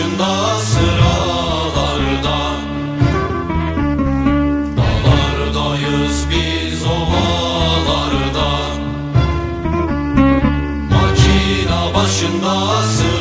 başında sıralarda. Dağlardayız biz ovalarda. Makina başında sıralarda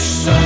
so